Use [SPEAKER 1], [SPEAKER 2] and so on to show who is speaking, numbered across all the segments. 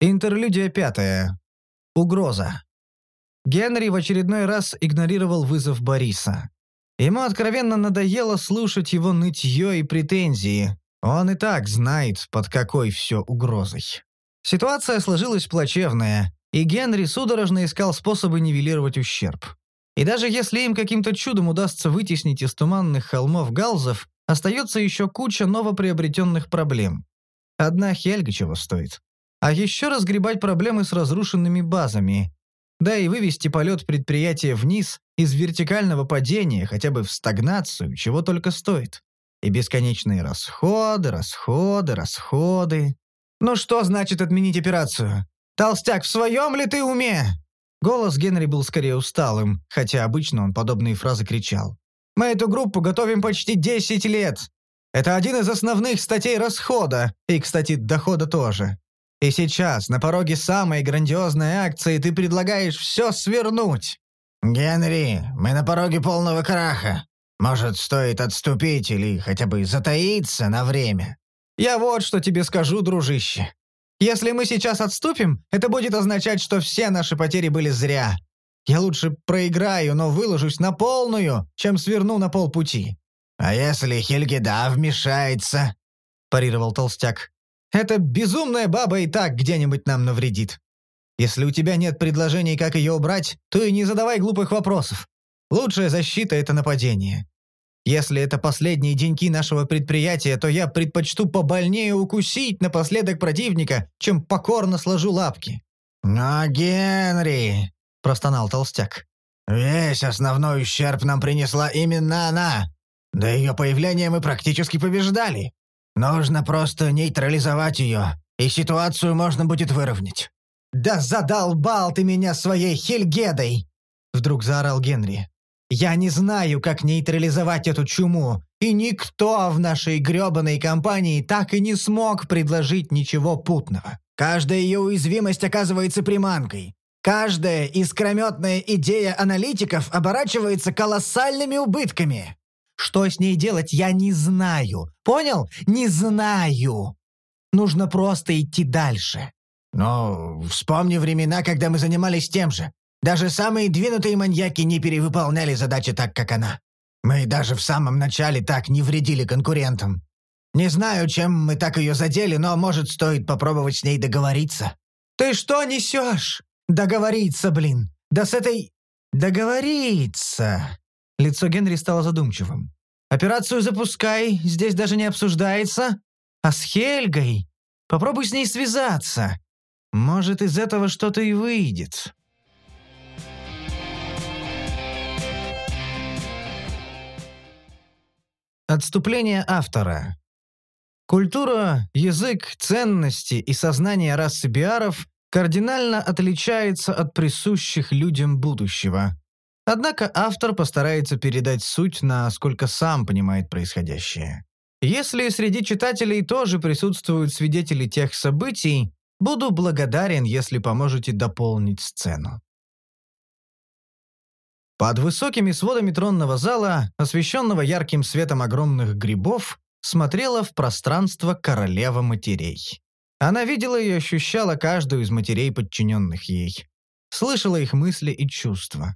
[SPEAKER 1] Интерлюдия пятая. Угроза. Генри в очередной раз игнорировал вызов Бориса. Ему откровенно надоело слушать его нытье и претензии. Он и так знает, под какой все угрозой. Ситуация сложилась плачевная, и Генри судорожно искал способы нивелировать ущерб. И даже если им каким-то чудом удастся вытеснить из туманных холмов галзов, остается еще куча новоприобретенных проблем. Одна Хельга чего стоит. А еще разгребать проблемы с разрушенными базами. Да и вывести полет предприятия вниз из вертикального падения хотя бы в стагнацию, чего только стоит. И бесконечные расходы, расходы, расходы. «Ну что значит отменить операцию? Толстяк, в своем ли ты уме?» Голос Генри был скорее усталым, хотя обычно он подобные фразы кричал. «Мы эту группу готовим почти 10 лет. Это один из основных статей расхода, и, кстати, дохода тоже. И сейчас, на пороге самой грандиозной акции, ты предлагаешь все свернуть».
[SPEAKER 2] «Генри, мы на пороге полного краха. Может, стоит отступить или хотя бы затаиться на время?»
[SPEAKER 1] «Я вот что тебе скажу, дружище. Если мы сейчас отступим, это будет означать, что все наши потери были зря. Я лучше проиграю, но выложусь на полную, чем сверну на полпути».
[SPEAKER 2] «А если Хельгеда вмешается?» – парировал толстяк.
[SPEAKER 1] «Эта безумная баба и так где-нибудь нам навредит. Если у тебя нет предложений, как ее убрать, то и не задавай глупых вопросов. Лучшая защита – это нападение. Если это последние деньки нашего предприятия, то я предпочту побольнее укусить напоследок противника, чем покорно сложу лапки».
[SPEAKER 2] «Но, Генри!» – простонал толстяк. «Весь основной ущерб нам принесла именно она. До ее появления мы практически побеждали. Нужно просто нейтрализовать ее, и ситуацию можно будет выровнять».
[SPEAKER 1] «Да задолбал ты меня своей Хельгедой!» – вдруг заорал Генри. Я не знаю, как нейтрализовать эту чуму, и никто в нашей грёбаной компании так и не смог предложить ничего путного. Каждая ее уязвимость оказывается приманкой. Каждая искрометная идея аналитиков оборачивается колоссальными убытками. Что с ней делать, я не знаю. Понял? Не знаю. Нужно просто идти дальше.
[SPEAKER 2] Но вспомни времена, когда мы занимались тем же. Даже самые двинутые маньяки не перевыполняли задачи так, как она. Мы даже в самом начале так не вредили конкурентам. Не знаю, чем мы так ее задели, но, может, стоит попробовать с ней договориться».
[SPEAKER 1] «Ты что несешь? Договориться, блин! Да с этой... договориться!» Лицо Генри стало задумчивым. «Операцию запускай, здесь даже не обсуждается. А с Хельгой? Попробуй с ней связаться. Может, из этого что-то и выйдет». Отступление автора. Культура, язык, ценности и сознание расы биаров кардинально отличается от присущих людям будущего. Однако автор постарается передать суть, насколько сам понимает происходящее. Если среди читателей тоже присутствуют свидетели тех событий, буду благодарен, если поможете дополнить сцену. Под высокими сводами тронного зала, освещенного ярким светом огромных грибов, смотрела в пространство королева матерей. Она видела и ощущала каждую из матерей, подчиненных ей. Слышала их мысли и чувства.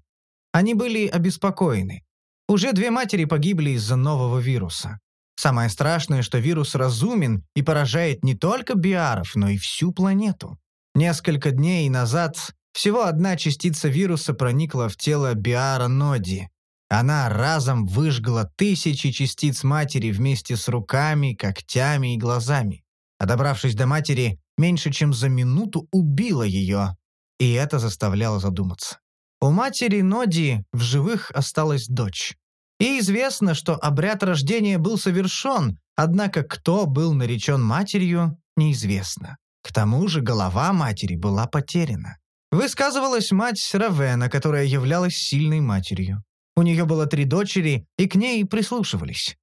[SPEAKER 1] Они были обеспокоены. Уже две матери погибли из-за нового вируса. Самое страшное, что вирус разумен и поражает не только биаров, но и всю планету. Несколько дней назад всего одна частица вируса проникла в тело Биара Ноди. Она разом выжгла тысячи частиц матери вместе с руками, когтями и глазами. А добравшись до матери, меньше чем за минуту убила ее. И это заставляло задуматься. У матери Ноди в живых осталась дочь. И известно, что обряд рождения был совершен, однако кто был наречен матерью, неизвестно. К тому же голова матери была потеряна. Высказывалась мать Равена, которая являлась сильной матерью. У нее было три дочери, и к ней прислушивались.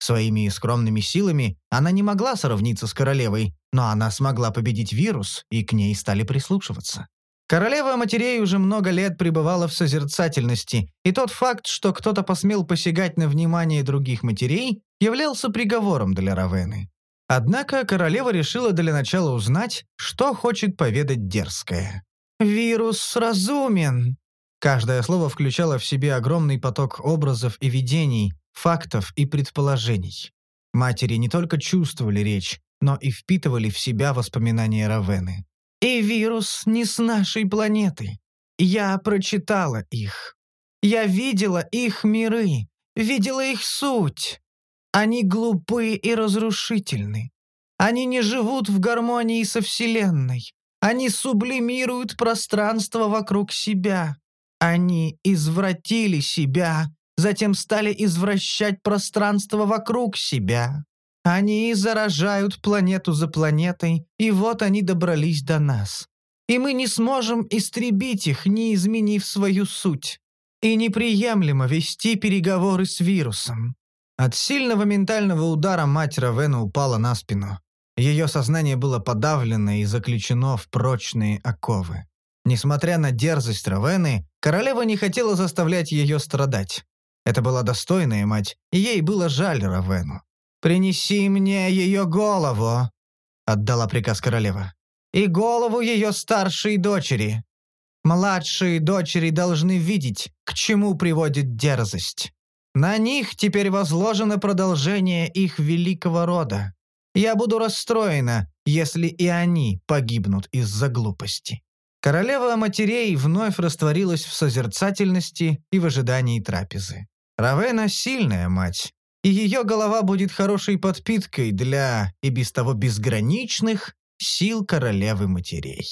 [SPEAKER 1] Своими скромными силами она не могла сравниться с королевой, но она смогла победить вирус, и к ней стали прислушиваться. Королева матерей уже много лет пребывала в созерцательности, и тот факт, что кто-то посмел посягать на внимание других матерей, являлся приговором для Равены. Однако королева решила для начала узнать, что хочет поведать дерзкая. «Вирус разумен!» Каждое слово включало в себе огромный поток образов и видений, фактов и предположений. Матери не только чувствовали речь, но и впитывали в себя воспоминания Равены. «И вирус не с нашей планеты. Я прочитала их. Я видела их миры, видела их суть. Они глупы и разрушительны. Они не живут в гармонии со Вселенной. Они сублимируют пространство вокруг себя. Они извратили себя, затем стали извращать пространство вокруг себя. Они заражают планету за планетой, и вот они добрались до нас. И мы не сможем истребить их, не изменив свою суть. И неприемлемо вести переговоры с вирусом. От сильного ментального удара мать Равена упала на спину. Ее сознание было подавлено и заключено в прочные оковы. Несмотря на дерзость Равены, королева не хотела заставлять ее страдать. Это была достойная мать, и ей было жаль Равену. «Принеси мне ее голову», — отдала приказ королева. «И голову ее старшей дочери. Младшие дочери должны видеть, к чему приводит дерзость. На них теперь возложено продолжение их великого рода. Я буду расстроена, если и они погибнут из-за глупости». Королева матерей вновь растворилась в созерцательности и в ожидании трапезы. Равена — сильная мать, и ее голова будет хорошей подпиткой для и без того безграничных сил королевы матерей.